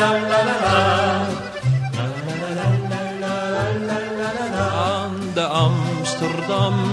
Aan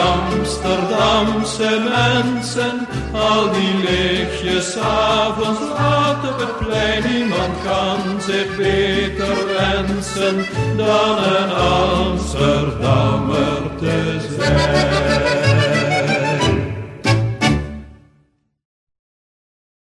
Amsterdamse mensen, al die lichtjes avonds laat op het plein. Niemand kan zich beter wensen dan een Amsterdammer te zijn.